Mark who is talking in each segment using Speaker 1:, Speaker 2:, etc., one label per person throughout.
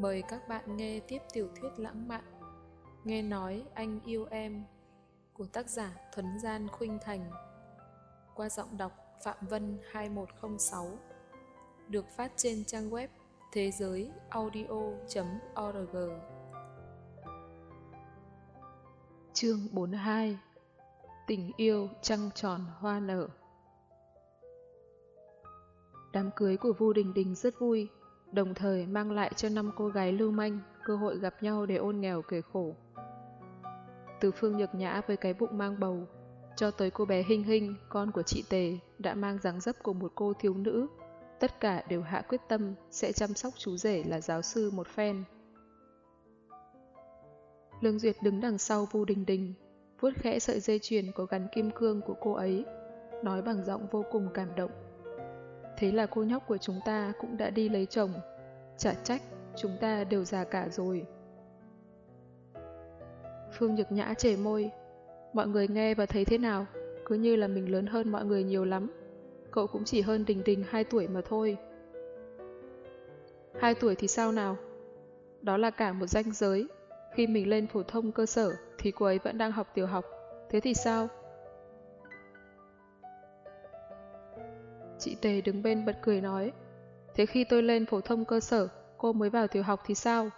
Speaker 1: Mời các bạn nghe tiếp tiểu thuyết lãng mạn. Nghe nói anh yêu em của tác giả Thuấn Gian Khuynh Thành. Qua giọng đọc Phạm Vân 2106 được phát trên trang web thế giới audio.org Chương 42 Tình yêu trăng tròn hoa nở. Đám cưới của Vu Đình Đình rất vui, đồng thời mang lại cho năm cô gái lưu manh cơ hội gặp nhau để ôn nghèo kể khổ. Từ Phương Nhược Nhã với cái bụng mang bầu, cho tới cô bé Hinh Hinh, con của chị Tề, đã mang dáng dấp của một cô thiếu nữ, tất cả đều hạ quyết tâm sẽ chăm sóc chú rể là giáo sư một phen. Lương Duyệt đứng đằng sau Vu Đình Đình, vuốt khẽ sợi dây chuyền có gắn kim cương của cô ấy, nói bằng giọng vô cùng cảm động. Thế là cô nhóc của chúng ta cũng đã đi lấy chồng. Chả trách, chúng ta đều già cả rồi. Phương Nhược Nhã chề môi. Mọi người nghe và thấy thế nào? Cứ như là mình lớn hơn mọi người nhiều lắm. Cậu cũng chỉ hơn Đình Đình 2 tuổi mà thôi. 2 tuổi thì sao nào? Đó là cả một danh giới. Khi mình lên phổ thông cơ sở thì cô ấy vẫn đang học tiểu học. Thế thì sao? Chị Tề đứng bên bật cười nói, thế khi tôi lên phổ thông cơ sở, cô mới vào tiểu học thì sao?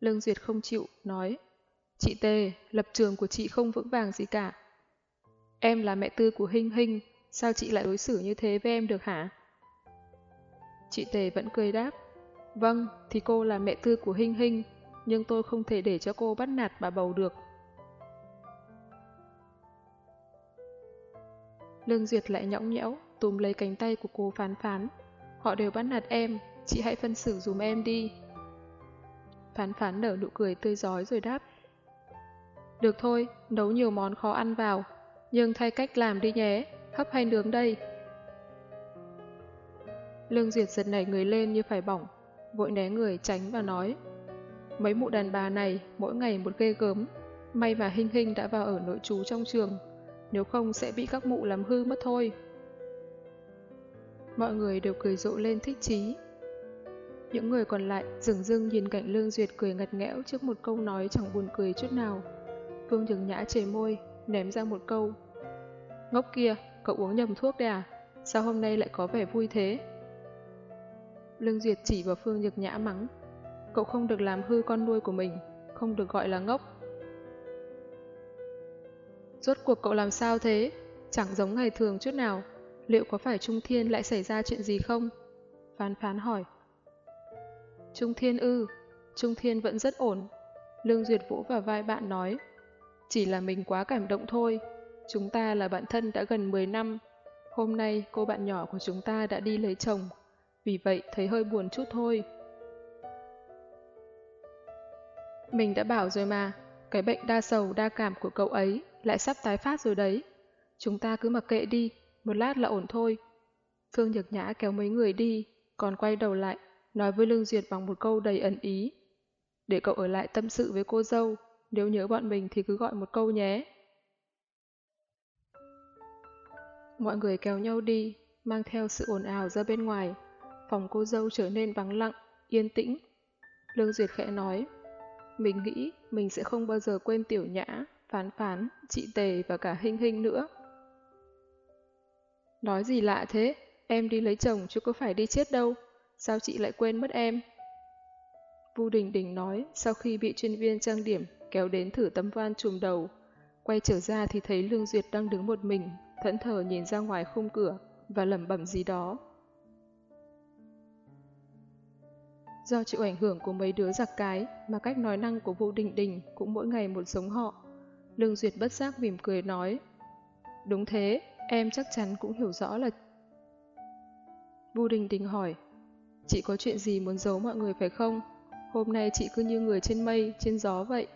Speaker 1: Lương Duyệt không chịu, nói, chị Tề, lập trường của chị không vững vàng gì cả. Em là mẹ tư của Hinh Hinh, sao chị lại đối xử như thế với em được hả? Chị Tề vẫn cười đáp, vâng, thì cô là mẹ tư của Hinh Hinh, nhưng tôi không thể để cho cô bắt nạt bà bầu được. Lương Duyệt lại nhõng nhẽo, túm lấy cánh tay của cô phán phán. Họ đều bắt nạt em, chị hãy phân xử dùm em đi. Phán phán nở nụ cười tươi giói rồi đáp. Được thôi, nấu nhiều món khó ăn vào, nhưng thay cách làm đi nhé, hấp hay nướng đây. Lương Duyệt giật nảy người lên như phải bỏng, vội né người tránh và nói. Mấy mụ đàn bà này mỗi ngày một ghê gớm, may mà Hinh Hinh đã vào ở nội trú trong trường, nếu không sẽ bị các mụ làm hư mất thôi. Mọi người đều cười rộ lên thích chí. Những người còn lại dừng dưng nhìn cảnh Lương Duyệt cười ngặt nghẽo trước một câu nói chẳng buồn cười chút nào. Phương Nhường Nhã chề môi, ném ra một câu. Ngốc kia, cậu uống nhầm thuốc đấy à? Sao hôm nay lại có vẻ vui thế? Lương Duyệt chỉ vào Phương Nhược Nhã mắng. Cậu không được làm hư con nuôi của mình, không được gọi là ngốc. Rốt cuộc cậu làm sao thế? Chẳng giống ngày thường chút nào liệu có phải Trung Thiên lại xảy ra chuyện gì không? Phán phán hỏi. Trung Thiên ư, Trung Thiên vẫn rất ổn. Lương Duyệt Vũ vào vai bạn nói. Chỉ là mình quá cảm động thôi. Chúng ta là bạn thân đã gần 10 năm. Hôm nay cô bạn nhỏ của chúng ta đã đi lấy chồng. Vì vậy thấy hơi buồn chút thôi. Mình đã bảo rồi mà, cái bệnh đa sầu đa cảm của cậu ấy lại sắp tái phát rồi đấy. Chúng ta cứ mặc kệ đi, một lát là ổn thôi. Phương Nhược Nhã kéo mấy người đi, còn quay đầu lại, nói với Lương Duyệt bằng một câu đầy ẩn ý. Để cậu ở lại tâm sự với cô dâu, nếu nhớ bọn mình thì cứ gọi một câu nhé. Mọi người kéo nhau đi, mang theo sự ồn ào ra bên ngoài. Phòng cô dâu trở nên vắng lặng, yên tĩnh. Lương Duyệt khẽ nói, mình nghĩ mình sẽ không bao giờ quên tiểu nhã, phán phán, chị Tề và cả Hinh Hinh nữa. Nói gì lạ thế, em đi lấy chồng chứ có phải đi chết đâu, sao chị lại quên mất em? Vu Đình Đình nói sau khi bị chuyên viên trang điểm kéo đến thử tấm van trùm đầu. Quay trở ra thì thấy Lương Duyệt đang đứng một mình, thẫn thờ nhìn ra ngoài khung cửa và lẩm bẩm gì đó. Do chịu ảnh hưởng của mấy đứa giặc cái mà cách nói năng của Vũ Đình Đình cũng mỗi ngày một giống họ. Lương Duyệt bất giác mỉm cười nói Đúng thế, Em chắc chắn cũng hiểu rõ là... Vu Đình Đình hỏi, chị có chuyện gì muốn giấu mọi người phải không? Hôm nay chị cứ như người trên mây, trên gió vậy.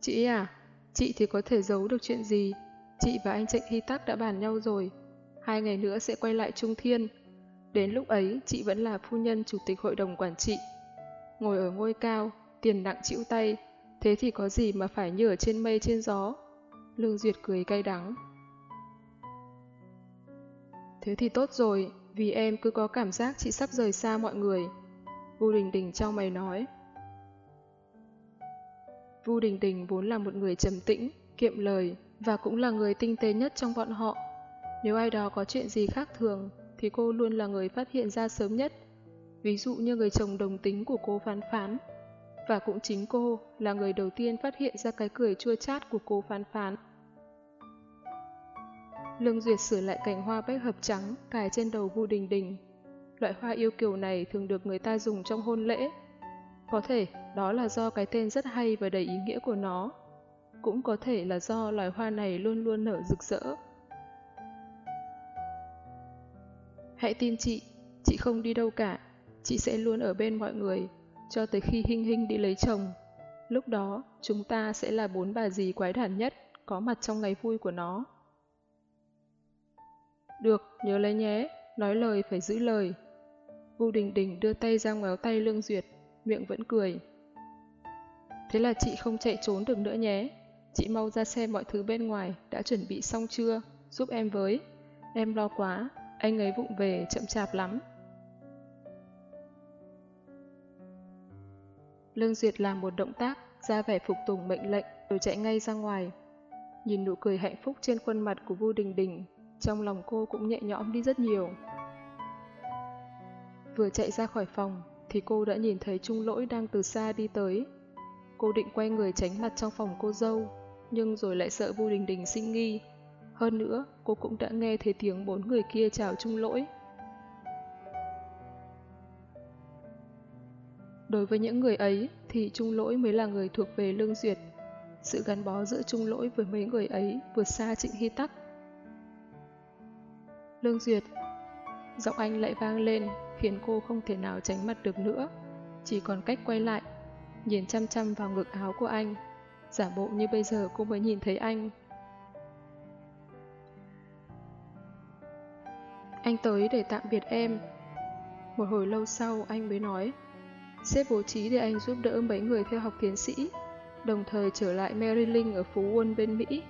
Speaker 1: Chị à, chị thì có thể giấu được chuyện gì? Chị và anh Trịnh Hy Tắc đã bàn nhau rồi. Hai ngày nữa sẽ quay lại Trung Thiên. Đến lúc ấy, chị vẫn là phu nhân chủ tịch hội đồng quản trị. Ngồi ở ngôi cao, tiền nặng chịu tay, thế thì có gì mà phải như ở trên mây trên gió. Lương Duyệt cười cay đắng. Thế thì tốt rồi, vì em cứ có cảm giác chị sắp rời xa mọi người, Vu Đình Đình trao mày nói. Vu Đình Đình vốn là một người trầm tĩnh, kiệm lời và cũng là người tinh tế nhất trong bọn họ. Nếu ai đó có chuyện gì khác thường, thì cô luôn là người phát hiện ra sớm nhất. Ví dụ như người chồng đồng tính của cô phán phán. Và cũng chính cô là người đầu tiên phát hiện ra cái cười chua chát của cô phán phán. Lương Duyệt sửa lại cành hoa bách hợp trắng cài trên đầu Vu Đình Đình. Loại hoa yêu kiều này thường được người ta dùng trong hôn lễ. Có thể đó là do cái tên rất hay và đầy ý nghĩa của nó. Cũng có thể là do loài hoa này luôn luôn nở rực rỡ. Hãy tin chị, chị không đi đâu cả. Chị sẽ luôn ở bên mọi người, cho tới khi Hinh Hinh đi lấy chồng. Lúc đó, chúng ta sẽ là bốn bà dì quái đản nhất, có mặt trong ngày vui của nó. Được, nhớ lấy nhé, nói lời phải giữ lời. Vu Đình Đình đưa tay ra ngoéo tay Lương Duyệt, miệng vẫn cười. Thế là chị không chạy trốn được nữa nhé. Chị mau ra xem mọi thứ bên ngoài đã chuẩn bị xong chưa, giúp em với. Em lo quá, anh ấy vụng về chậm chạp lắm. Lương Duyệt làm một động tác, ra vẻ phục tùng mệnh lệnh rồi chạy ngay ra ngoài. Nhìn nụ cười hạnh phúc trên khuôn mặt của Vu Đình Đình, trong lòng cô cũng nhẹ nhõm đi rất nhiều. Vừa chạy ra khỏi phòng, thì cô đã nhìn thấy Trung Lỗi đang từ xa đi tới. Cô định quay người tránh mặt trong phòng cô dâu, nhưng rồi lại sợ Vu Đình Đình sinh nghi. Hơn nữa, cô cũng đã nghe thấy tiếng bốn người kia chào Trung Lỗi. Đối với những người ấy thì Trung Lỗi mới là người thuộc về Lương Duyệt. Sự gắn bó giữa Trung Lỗi với mấy người ấy vượt xa Trịnh Hy Tắc. Lương Duyệt Giọng anh lại vang lên khiến cô không thể nào tránh mặt được nữa. Chỉ còn cách quay lại, nhìn chăm chăm vào ngực áo của anh. Giả bộ như bây giờ cô mới nhìn thấy anh. Anh tới để tạm biệt em. Một hồi lâu sau anh mới nói Sếp bố trí để anh giúp đỡ mấy người theo học tiến sĩ, đồng thời trở lại Maryland ở phú quân bên Mỹ.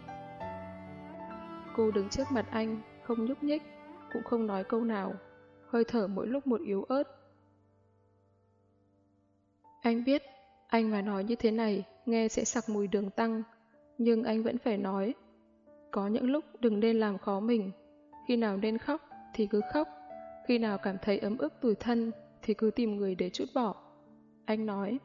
Speaker 1: Cô đứng trước mặt anh, không nhúc nhích, cũng không nói câu nào, hơi thở mỗi lúc một yếu ớt. Anh biết, anh mà nói như thế này, nghe sẽ sặc mùi đường tăng, nhưng anh vẫn phải nói. Có những lúc đừng nên làm khó mình, khi nào nên khóc thì cứ khóc, khi nào cảm thấy ấm ức tủi thân thì cứ tìm người để chút bỏ. Anh nói.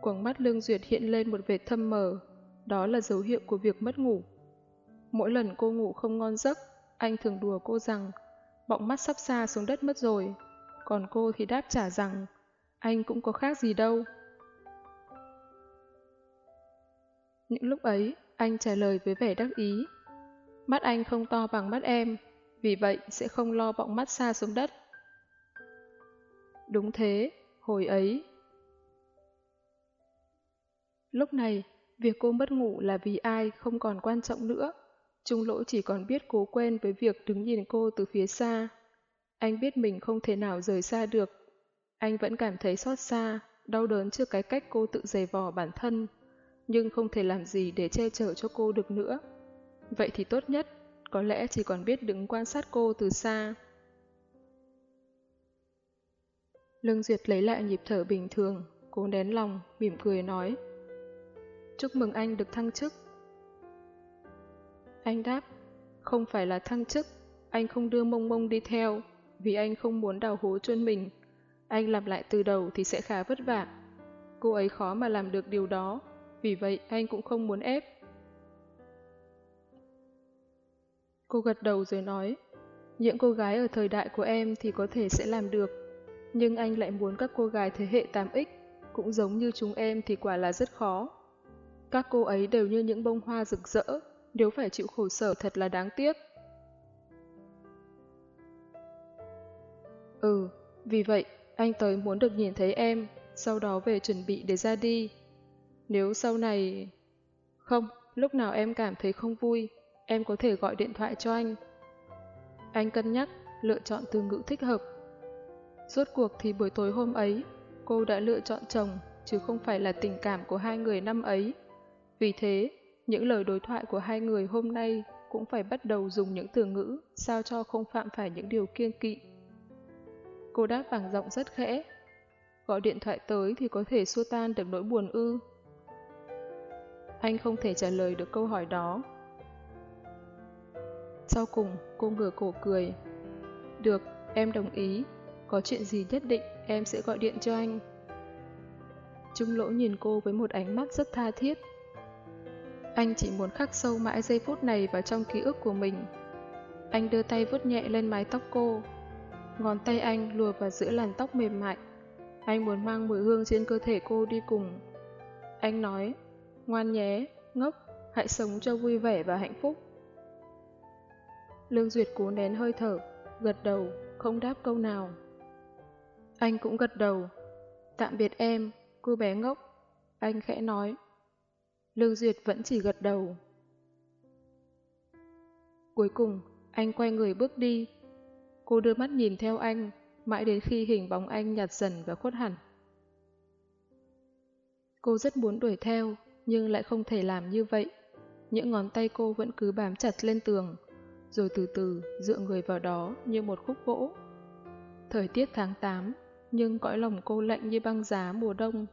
Speaker 1: Quầng mắt Lương Duyệt hiện lên một vệt thâm mờ, đó là dấu hiệu của việc mất ngủ. Mỗi lần cô ngủ không ngon giấc, anh thường đùa cô rằng bọng mắt sắp xa xuống đất mất rồi, còn cô thì đáp trả rằng anh cũng có khác gì đâu. Những lúc ấy, anh trả lời với vẻ đắc ý. Mắt anh không to bằng mắt em, vì vậy sẽ không lo bọng mắt xa xuống đất. Đúng thế, hồi ấy. Lúc này, việc cô mất ngủ là vì ai không còn quan trọng nữa. Trung Lỗi chỉ còn biết cố quen với việc đứng nhìn cô từ phía xa. Anh biết mình không thể nào rời xa được. Anh vẫn cảm thấy xót xa, đau đớn trước cái cách cô tự giày vò bản thân, nhưng không thể làm gì để che chở cho cô được nữa. Vậy thì tốt nhất, có lẽ chỉ còn biết đứng quan sát cô từ xa. Lương Duyệt lấy lại nhịp thở bình thường, cố nén lòng, mỉm cười nói. Chúc mừng anh được thăng chức. Anh đáp, không phải là thăng chức, anh không đưa mông mông đi theo, vì anh không muốn đào hố chuôn mình. Anh làm lại từ đầu thì sẽ khá vất vả. Cô ấy khó mà làm được điều đó, vì vậy anh cũng không muốn ép. Cô gật đầu rồi nói, những cô gái ở thời đại của em thì có thể sẽ làm được, nhưng anh lại muốn các cô gái thế hệ 8X, cũng giống như chúng em thì quả là rất khó. Các cô ấy đều như những bông hoa rực rỡ, nếu phải chịu khổ sở thật là đáng tiếc. Ừ, vì vậy, anh tới muốn được nhìn thấy em, sau đó về chuẩn bị để ra đi. Nếu sau này... Không, lúc nào em cảm thấy không vui, em có thể gọi điện thoại cho anh. Anh cân nhắc, lựa chọn từ ngữ thích hợp. Rốt cuộc thì buổi tối hôm ấy, cô đã lựa chọn chồng, chứ không phải là tình cảm của hai người năm ấy. Vì thế, những lời đối thoại của hai người hôm nay cũng phải bắt đầu dùng những từ ngữ sao cho không phạm phải những điều kiêng kỵ. Cô đáp bằng giọng rất khẽ. Gọi điện thoại tới thì có thể xua tan được nỗi buồn ư. Anh không thể trả lời được câu hỏi đó. Sau cùng, cô ngửa cổ cười. Được, em đồng ý. Có chuyện gì nhất định, em sẽ gọi điện cho anh. Trung lỗ nhìn cô với một ánh mắt rất tha thiết. Anh chỉ muốn khắc sâu mãi giây phút này vào trong ký ức của mình. Anh đưa tay vuốt nhẹ lên mái tóc cô. Ngón tay anh lùa vào giữa làn tóc mềm mại. Anh muốn mang mùi hương trên cơ thể cô đi cùng. Anh nói, ngoan nhé, ngốc, hãy sống cho vui vẻ và hạnh phúc. Lương Duyệt cố nén hơi thở, gật đầu, không đáp câu nào. Anh cũng gật đầu. Tạm biệt em, cô bé ngốc. Anh khẽ nói. Lương Duyệt vẫn chỉ gật đầu. Cuối cùng, anh quay người bước đi. Cô đưa mắt nhìn theo anh, mãi đến khi hình bóng anh nhạt dần và khuất hẳn. Cô rất muốn đuổi theo, nhưng lại không thể làm như vậy. Những ngón tay cô vẫn cứ bám chặt lên tường, rồi từ từ dựa người vào đó như một khúc gỗ. Thời tiết tháng 8, nhưng cõi lòng cô lạnh như băng giá mùa đông.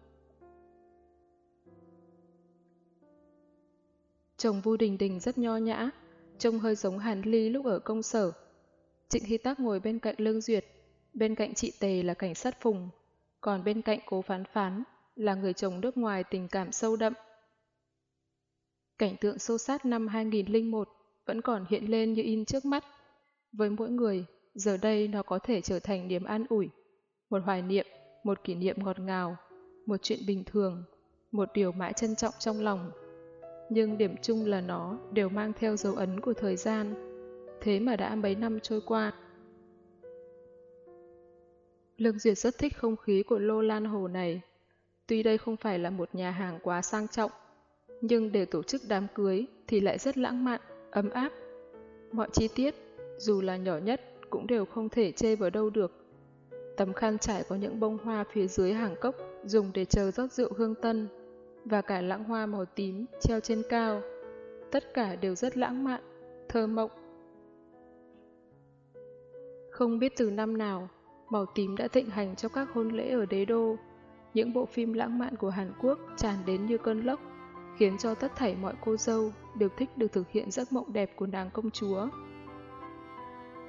Speaker 1: Chồng Vu Đình Đình rất nho nhã, trông hơi giống Hàn Ly lúc ở công sở. Trịnh Hy Tắc ngồi bên cạnh Lương Duyệt, bên cạnh chị Tề là cảnh sát Phùng, còn bên cạnh cố phán phán là người chồng nước ngoài tình cảm sâu đậm. Cảnh tượng sâu sát năm 2001 vẫn còn hiện lên như in trước mắt. Với mỗi người, giờ đây nó có thể trở thành niềm an ủi, một hoài niệm, một kỷ niệm ngọt ngào, một chuyện bình thường, một điều mãi trân trọng trong lòng. Nhưng điểm chung là nó đều mang theo dấu ấn của thời gian, thế mà đã mấy năm trôi qua. Lương Duyệt rất thích không khí của Lô Lan Hồ này. Tuy đây không phải là một nhà hàng quá sang trọng, nhưng để tổ chức đám cưới thì lại rất lãng mạn, ấm áp. Mọi chi tiết, dù là nhỏ nhất, cũng đều không thể chê vào đâu được. Tấm khăn trải có những bông hoa phía dưới hàng cốc dùng để chờ rót rượu hương tân, và cả lãng hoa màu tím treo trên cao. Tất cả đều rất lãng mạn, thơ mộng. Không biết từ năm nào, màu tím đã thịnh hành trong các hôn lễ ở đế đô. Những bộ phim lãng mạn của Hàn Quốc tràn đến như cơn lốc, khiến cho tất thảy mọi cô dâu đều thích được thực hiện giấc mộng đẹp của nàng công chúa.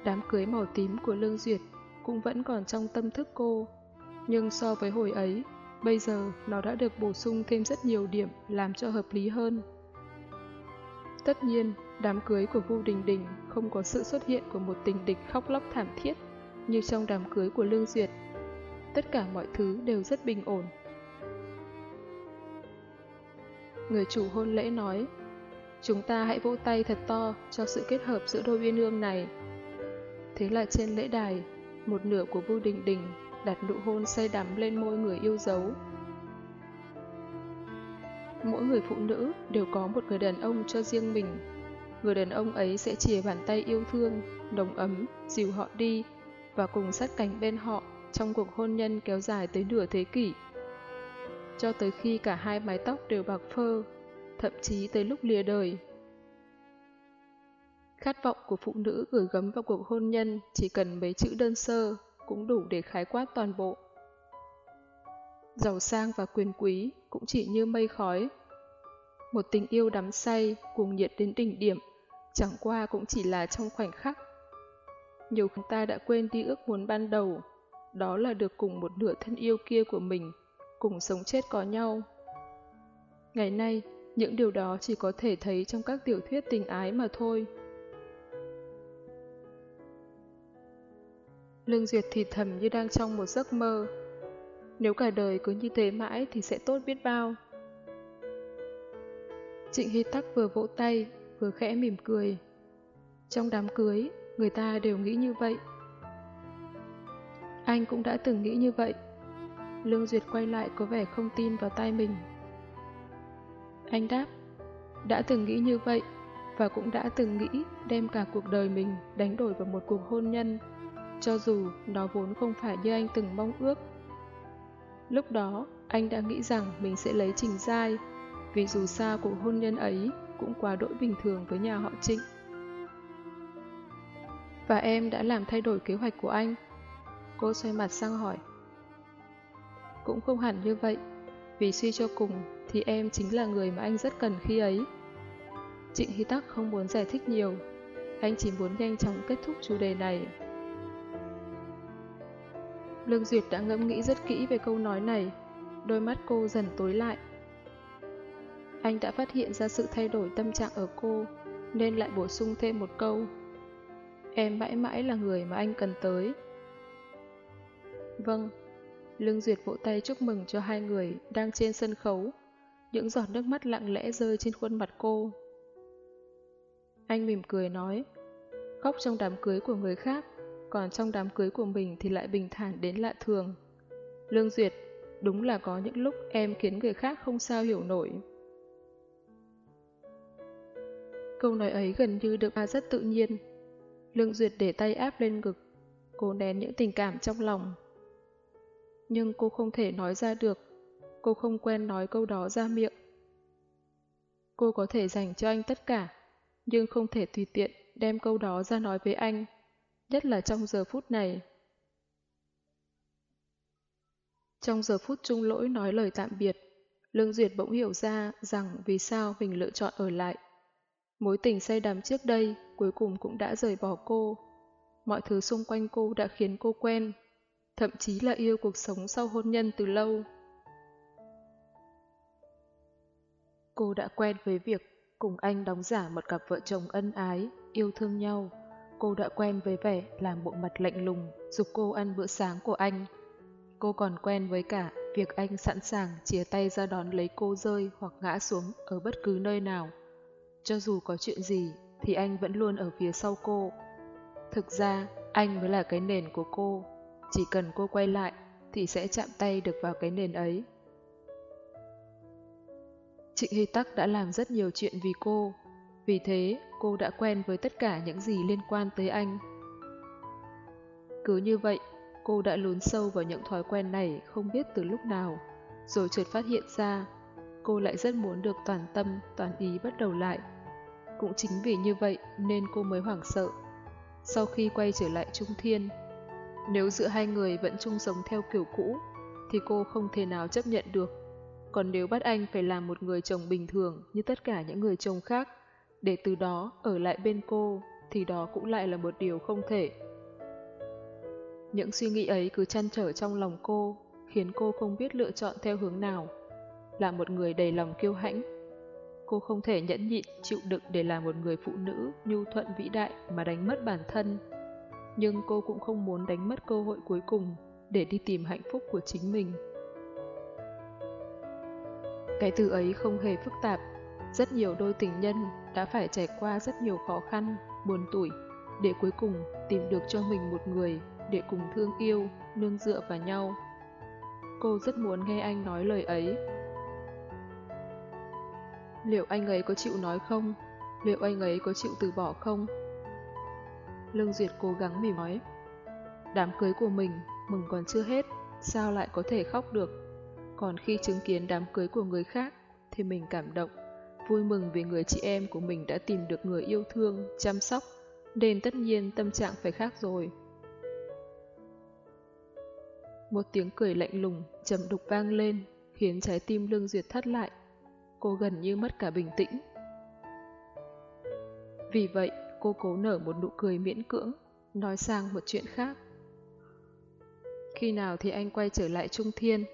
Speaker 1: Đám cưới màu tím của Lương Duyệt cũng vẫn còn trong tâm thức cô, nhưng so với hồi ấy, bây giờ nó đã được bổ sung thêm rất nhiều điểm làm cho hợp lý hơn. Tất nhiên, đám cưới của Vu Đình Đình không có sự xuất hiện của một tình địch khóc lóc thảm thiết như trong đám cưới của Lương Duyệt. Tất cả mọi thứ đều rất bình ổn. Người chủ hôn lễ nói, chúng ta hãy vỗ tay thật to cho sự kết hợp giữa đôi uyên ương này. Thế là trên lễ đài, một nửa của Vu Đình Đình đặt nụ hôn say đắm lên môi người yêu dấu. Mỗi người phụ nữ đều có một người đàn ông cho riêng mình. Người đàn ông ấy sẽ chìa bàn tay yêu thương, đồng ấm, dìu họ đi và cùng sát cánh bên họ trong cuộc hôn nhân kéo dài tới nửa thế kỷ. Cho tới khi cả hai mái tóc đều bạc phơ, thậm chí tới lúc lìa đời. Khát vọng của phụ nữ gửi gấm vào cuộc hôn nhân chỉ cần mấy chữ đơn sơ cũng đủ để khái quát toàn bộ. Giàu sang và quyền quý cũng chỉ như mây khói. Một tình yêu đắm say, cuồng nhiệt đến đỉnh điểm, chẳng qua cũng chỉ là trong khoảnh khắc. Nhiều chúng ta đã quên đi ước muốn ban đầu, đó là được cùng một nửa thân yêu kia của mình, cùng sống chết có nhau. Ngày nay, những điều đó chỉ có thể thấy trong các tiểu thuyết tình ái mà thôi. Lương Duyệt thì thầm như đang trong một giấc mơ. Nếu cả đời cứ như thế mãi thì sẽ tốt biết bao. Trịnh Hy Tắc vừa vỗ tay, vừa khẽ mỉm cười. Trong đám cưới, người ta đều nghĩ như vậy. Anh cũng đã từng nghĩ như vậy. Lương Duyệt quay lại có vẻ không tin vào tay mình. Anh đáp, đã từng nghĩ như vậy, và cũng đã từng nghĩ đem cả cuộc đời mình đánh đổi vào một cuộc hôn nhân cho dù nó vốn không phải như anh từng mong ước. Lúc đó, anh đã nghĩ rằng mình sẽ lấy Trình Giai, vì dù sao cuộc hôn nhân ấy cũng quá đỗi bình thường với nhà họ Trịnh. Và em đã làm thay đổi kế hoạch của anh. Cô xoay mặt sang hỏi. Cũng không hẳn như vậy, vì suy cho cùng thì em chính là người mà anh rất cần khi ấy. Trịnh Hy Tắc không muốn giải thích nhiều, anh chỉ muốn nhanh chóng kết thúc chủ đề này. Lương Duyệt đã ngẫm nghĩ rất kỹ về câu nói này, đôi mắt cô dần tối lại. Anh đã phát hiện ra sự thay đổi tâm trạng ở cô, nên lại bổ sung thêm một câu. Em mãi mãi là người mà anh cần tới. Vâng, Lương Duyệt vỗ tay chúc mừng cho hai người đang trên sân khấu. Những giọt nước mắt lặng lẽ rơi trên khuôn mặt cô. Anh mỉm cười nói, khóc trong đám cưới của người khác, còn trong đám cưới của mình thì lại bình thản đến lạ thường. Lương Duyệt, đúng là có những lúc em khiến người khác không sao hiểu nổi. Câu nói ấy gần như được ba rất tự nhiên. Lương Duyệt để tay áp lên ngực, cố nén những tình cảm trong lòng. Nhưng cô không thể nói ra được, cô không quen nói câu đó ra miệng. Cô có thể dành cho anh tất cả, nhưng không thể tùy tiện đem câu đó ra nói với anh, nhất là trong giờ phút này. Trong giờ phút trung lỗi nói lời tạm biệt, Lương Duyệt bỗng hiểu ra rằng vì sao mình lựa chọn ở lại. Mối tình say đắm trước đây cuối cùng cũng đã rời bỏ cô. Mọi thứ xung quanh cô đã khiến cô quen, thậm chí là yêu cuộc sống sau hôn nhân từ lâu. Cô đã quen với việc cùng anh đóng giả một cặp vợ chồng ân ái, yêu thương nhau. Cô đã quen với vẻ làm bộ mặt lạnh lùng, dục cô ăn bữa sáng của anh. Cô còn quen với cả việc anh sẵn sàng chia tay ra đón lấy cô rơi hoặc ngã xuống ở bất cứ nơi nào. Cho dù có chuyện gì thì anh vẫn luôn ở phía sau cô. Thực ra, anh mới là cái nền của cô. Chỉ cần cô quay lại thì sẽ chạm tay được vào cái nền ấy. Trịnh Hy Tắc đã làm rất nhiều chuyện vì cô. Vì thế, cô đã quen với tất cả những gì liên quan tới anh. Cứ như vậy, cô đã lún sâu vào những thói quen này không biết từ lúc nào, rồi chợt phát hiện ra, cô lại rất muốn được toàn tâm, toàn ý bắt đầu lại. Cũng chính vì như vậy nên cô mới hoảng sợ. Sau khi quay trở lại Trung Thiên, nếu giữa hai người vẫn chung sống theo kiểu cũ, thì cô không thể nào chấp nhận được. Còn nếu bắt anh phải làm một người chồng bình thường như tất cả những người chồng khác, để từ đó ở lại bên cô, thì đó cũng lại là một điều không thể. Những suy nghĩ ấy cứ chăn trở trong lòng cô, khiến cô không biết lựa chọn theo hướng nào. Là một người đầy lòng kiêu hãnh, cô không thể nhẫn nhịn, chịu đựng để làm một người phụ nữ nhu thuận vĩ đại mà đánh mất bản thân. Nhưng cô cũng không muốn đánh mất cơ hội cuối cùng để đi tìm hạnh phúc của chính mình. Cái từ ấy không hề phức tạp, rất nhiều đôi tình nhân đã phải trải qua rất nhiều khó khăn, buồn tủi để cuối cùng tìm được cho mình một người để cùng thương yêu, nương dựa vào nhau. Cô rất muốn nghe anh nói lời ấy. Liệu anh ấy có chịu nói không? Liệu anh ấy có chịu từ bỏ không? Lương Duyệt cố gắng mỉm nói. Đám cưới của mình, mừng còn chưa hết, sao lại có thể khóc được? Còn khi chứng kiến đám cưới của người khác, thì mình cảm động, vui mừng vì người chị em của mình đã tìm được người yêu thương, chăm sóc, nên tất nhiên tâm trạng phải khác rồi. Một tiếng cười lạnh lùng, trầm đục vang lên, khiến trái tim Lương Duyệt thắt lại. Cô gần như mất cả bình tĩnh. Vì vậy, cô cố nở một nụ cười miễn cưỡng, nói sang một chuyện khác. Khi nào thì anh quay trở lại Trung Thiên?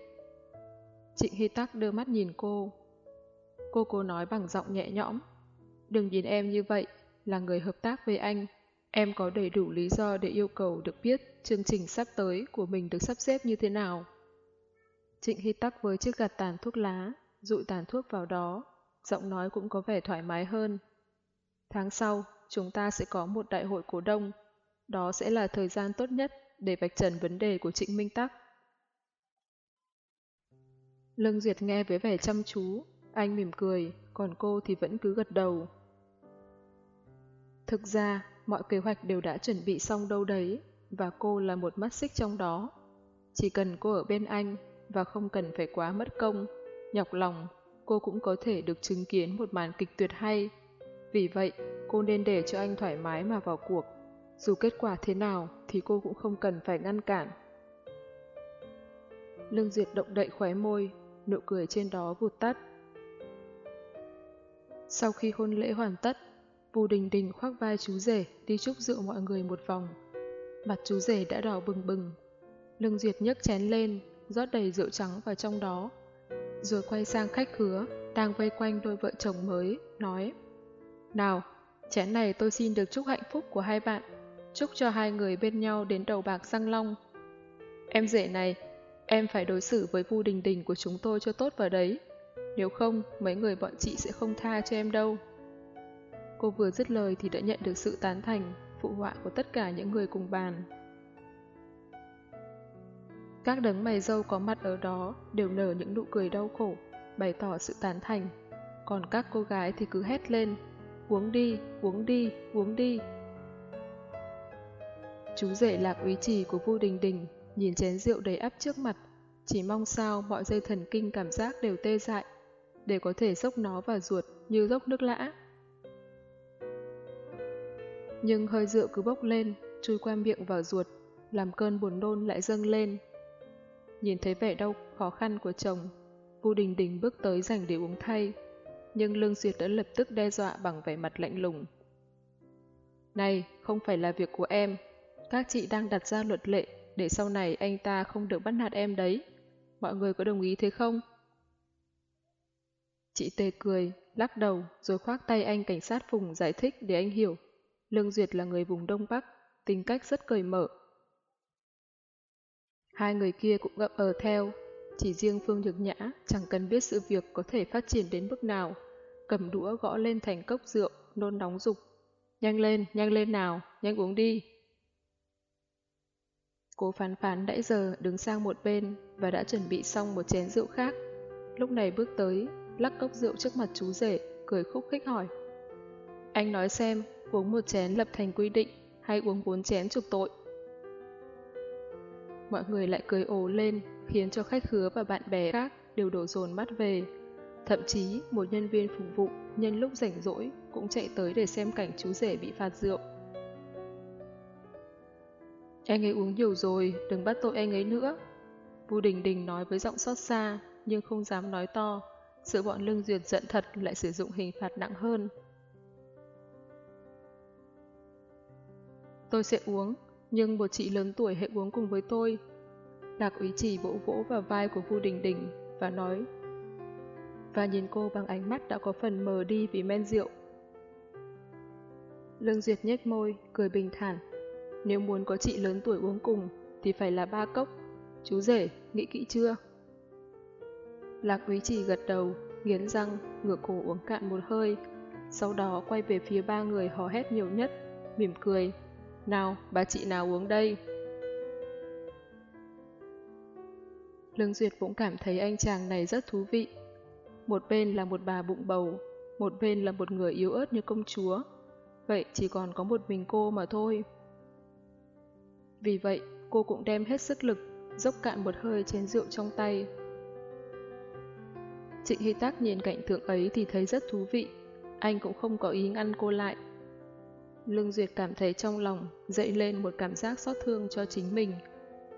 Speaker 1: Trịnh Hy Tắc đưa mắt nhìn cô. Cô cố nói bằng giọng nhẹ nhõm. Đừng nhìn em như vậy, là người hợp tác với anh. Em có đầy đủ lý do để yêu cầu được biết chương trình sắp tới của mình được sắp xếp như thế nào. Trịnh Hy Tắc với chiếc gạt tàn thuốc lá, dụi tàn thuốc vào đó, giọng nói cũng có vẻ thoải mái hơn. Tháng sau, chúng ta sẽ có một đại hội cổ đông. Đó sẽ là thời gian tốt nhất để vạch trần vấn đề của Trịnh Minh Tắc. Lương Duyệt nghe với vẻ chăm chú, anh mỉm cười, còn cô thì vẫn cứ gật đầu. Thực ra, mọi kế hoạch đều đã chuẩn bị xong đâu đấy, và cô là một mắt xích trong đó. Chỉ cần cô ở bên anh, và không cần phải quá mất công, nhọc lòng, cô cũng có thể được chứng kiến một màn kịch tuyệt hay. Vì vậy, cô nên để cho anh thoải mái mà vào cuộc. Dù kết quả thế nào thì cô cũng không cần phải ngăn cản, Lương Duyệt động đậy khóe môi, nụ cười trên đó vụt tắt. Sau khi hôn lễ hoàn tất, Vu Đình Đình khoác vai chú rể đi chúc rượu mọi người một vòng. Mặt chú rể đã đỏ bừng bừng. Lương Duyệt nhấc chén lên, rót đầy rượu trắng vào trong đó. Rồi quay sang khách khứa, đang vây quanh đôi vợ chồng mới, nói Nào, chén này tôi xin được chúc hạnh phúc của hai bạn, chúc cho hai người bên nhau đến đầu bạc răng long. Em rể này, em phải đối xử với Vu Đình Đình của chúng tôi cho tốt vào đấy. Nếu không, mấy người bọn chị sẽ không tha cho em đâu. Cô vừa dứt lời thì đã nhận được sự tán thành, phụ họa của tất cả những người cùng bàn. Các đấng mày dâu có mặt ở đó đều nở những nụ cười đau khổ, bày tỏ sự tán thành. Còn các cô gái thì cứ hét lên, uống đi, uống đi, uống đi. Chú rể lạc úy trì của Vu Đình Đình nhìn chén rượu đầy ắp trước mặt, chỉ mong sao mọi dây thần kinh cảm giác đều tê dại, để có thể dốc nó vào ruột như dốc nước lã. Nhưng hơi rượu cứ bốc lên, chui qua miệng vào ruột, làm cơn buồn nôn lại dâng lên. Nhìn thấy vẻ đau khó khăn của chồng, Vu Đình Đình bước tới dành để uống thay, nhưng Lương Duyệt đã lập tức đe dọa bằng vẻ mặt lạnh lùng. Này, không phải là việc của em, các chị đang đặt ra luật lệ để sau này anh ta không được bắt nạt em đấy. Mọi người có đồng ý thế không? Chị Tê cười, lắc đầu rồi khoác tay anh cảnh sát Phùng giải thích để anh hiểu. Lương Duyệt là người vùng Đông Bắc, tính cách rất cởi mở. Hai người kia cũng ngậm ở ờ theo, chỉ riêng Phương Nhược Nhã chẳng cần biết sự việc có thể phát triển đến mức nào, cầm đũa gõ lên thành cốc rượu, nôn nóng dục. Nhanh lên, nhanh lên nào, nhanh uống đi. Cô phán phán nãy giờ đứng sang một bên và đã chuẩn bị xong một chén rượu khác. Lúc này bước tới, lắc cốc rượu trước mặt chú rể, cười khúc khích hỏi. Anh nói xem, uống một chén lập thành quy định hay uống bốn chén trục tội? Mọi người lại cười ồ lên, khiến cho khách khứa và bạn bè khác đều đổ dồn mắt về. Thậm chí, một nhân viên phục vụ nhân lúc rảnh rỗi cũng chạy tới để xem cảnh chú rể bị phạt rượu. Anh ấy uống nhiều rồi, đừng bắt tội anh ấy nữa. Vu Đình Đình nói với giọng xót xa, nhưng không dám nói to sự bọn Lương Duyệt giận thật lại sử dụng hình phạt nặng hơn. Tôi sẽ uống, nhưng một chị lớn tuổi hãy uống cùng với tôi. Đạc úy chỉ vỗ vỗ vào vai của Vu Đình Đình và nói và nhìn cô bằng ánh mắt đã có phần mờ đi vì men rượu. Lương Duyệt nhếch môi, cười bình thản. Nếu muốn có chị lớn tuổi uống cùng, thì phải là ba cốc. Chú rể, nghĩ kỹ chưa? Lạc quý chỉ gật đầu, nghiến răng, ngửa cổ uống cạn một hơi. Sau đó quay về phía ba người hò hét nhiều nhất, mỉm cười. Nào, bà chị nào uống đây? Lương Duyệt cũng cảm thấy anh chàng này rất thú vị. Một bên là một bà bụng bầu, một bên là một người yếu ớt như công chúa. Vậy chỉ còn có một mình cô mà thôi. Vì vậy, cô cũng đem hết sức lực, dốc cạn một hơi chén rượu trong tay. Trịnh Hy Tắc nhìn cảnh tượng ấy thì thấy rất thú vị. Anh cũng không có ý ngăn cô lại. Lương Duyệt cảm thấy trong lòng dậy lên một cảm giác xót thương cho chính mình.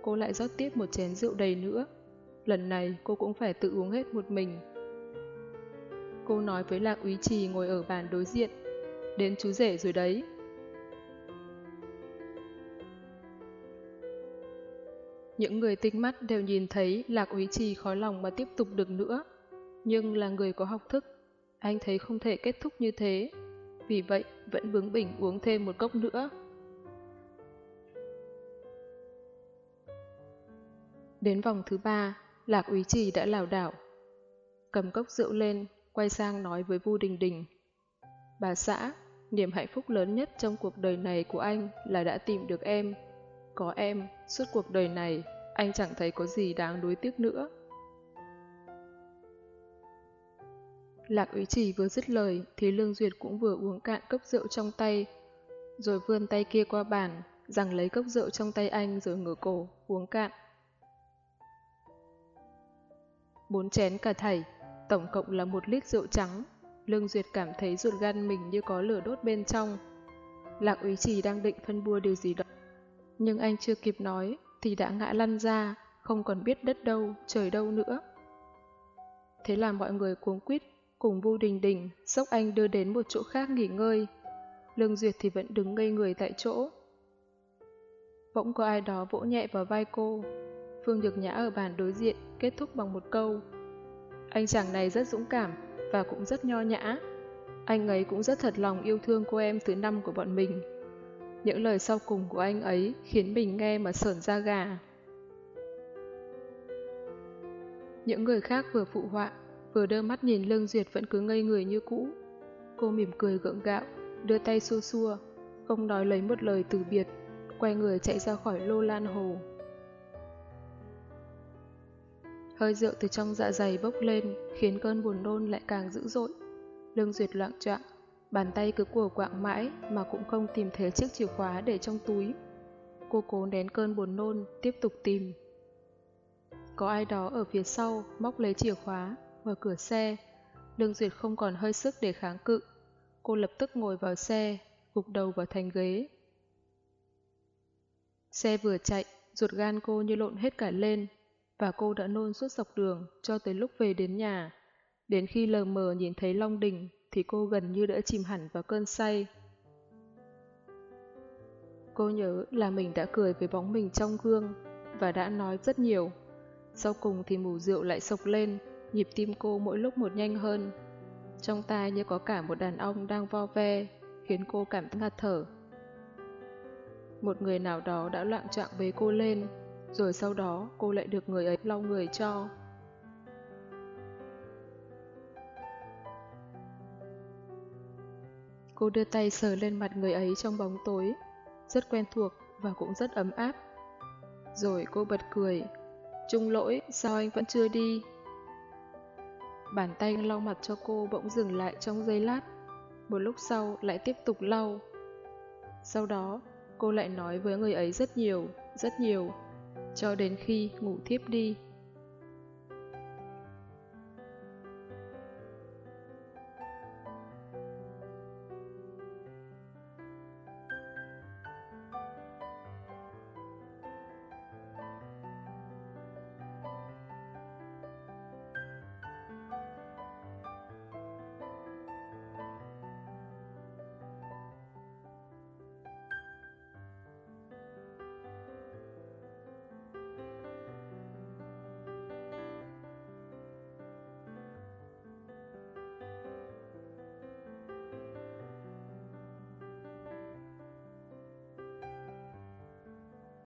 Speaker 1: Cô lại rót tiếp một chén rượu đầy nữa. Lần này, cô cũng phải tự uống hết một mình. Cô nói với Lạc Úy Trì ngồi ở bàn đối diện. Đến chú rể rồi đấy. Những người tinh mắt đều nhìn thấy Lạc Úy Trì khó lòng mà tiếp tục được nữa. Nhưng là người có học thức, anh thấy không thể kết thúc như thế. Vì vậy, vẫn bướng bỉnh uống thêm một cốc nữa. Đến vòng thứ ba, Lạc Úy Trì đã lảo đảo. Cầm cốc rượu lên, quay sang nói với Vu Đình Đình. Bà xã, niềm hạnh phúc lớn nhất trong cuộc đời này của anh là đã tìm được em. Có em, suốt cuộc đời này, anh chẳng thấy có gì đáng đối tiếc nữa. Lạc úy chỉ vừa dứt lời thì Lương Duyệt cũng vừa uống cạn cốc rượu trong tay, rồi vươn tay kia qua bàn, rằng lấy cốc rượu trong tay anh rồi ngửa cổ, uống cạn. Bốn chén cả thảy, tổng cộng là một lít rượu trắng. Lương Duyệt cảm thấy ruột gan mình như có lửa đốt bên trong. Lạc úy chỉ đang định phân bua điều gì đó. Nhưng anh chưa kịp nói thì đã ngã lăn ra, không còn biết đất đâu, trời đâu nữa. Thế là mọi người cuống quýt cùng Vu Đình Đình dốc anh đưa đến một chỗ khác nghỉ ngơi. Lương Duyệt thì vẫn đứng ngây người tại chỗ. Bỗng có ai đó vỗ nhẹ vào vai cô. Phương Nhược Nhã ở bàn đối diện kết thúc bằng một câu. Anh chàng này rất dũng cảm và cũng rất nho nhã. Anh ấy cũng rất thật lòng yêu thương cô em thứ năm của bọn mình. Những lời sau cùng của anh ấy khiến mình nghe mà sởn da gà. Những người khác vừa phụ họa, vừa đưa mắt nhìn Lương Duyệt vẫn cứ ngây người như cũ. Cô mỉm cười gượng gạo, đưa tay xua xua, không nói lấy một lời từ biệt, quay người chạy ra khỏi lô lan hồ. Hơi rượu từ trong dạ dày bốc lên, khiến cơn buồn nôn lại càng dữ dội. Lương Duyệt loạn trọng, bàn tay cứ của quạng mãi mà cũng không tìm thấy chiếc chìa khóa để trong túi. Cô cố nén cơn buồn nôn, tiếp tục tìm. Có ai đó ở phía sau móc lấy chìa khóa, mở cửa xe. Lương Duyệt không còn hơi sức để kháng cự. Cô lập tức ngồi vào xe, gục đầu vào thành ghế. Xe vừa chạy, ruột gan cô như lộn hết cả lên, và cô đã nôn suốt dọc đường cho tới lúc về đến nhà. Đến khi lờ mờ nhìn thấy Long Đình thì cô gần như đã chìm hẳn vào cơn say. Cô nhớ là mình đã cười với bóng mình trong gương và đã nói rất nhiều. Sau cùng thì mù rượu lại sộc lên, nhịp tim cô mỗi lúc một nhanh hơn. Trong tai như có cả một đàn ông đang vo ve, khiến cô cảm thấy ngạt thở. Một người nào đó đã loạn trọng bế cô lên, rồi sau đó cô lại được người ấy lau người cho. Cô đưa tay sờ lên mặt người ấy trong bóng tối, rất quen thuộc và cũng rất ấm áp. Rồi cô bật cười, Trung lỗi, sao anh vẫn chưa đi? Bàn tay lau mặt cho cô bỗng dừng lại trong giây lát. Một lúc sau lại tiếp tục lau. Sau đó, cô lại nói với người ấy rất nhiều, rất nhiều, cho đến khi ngủ thiếp đi.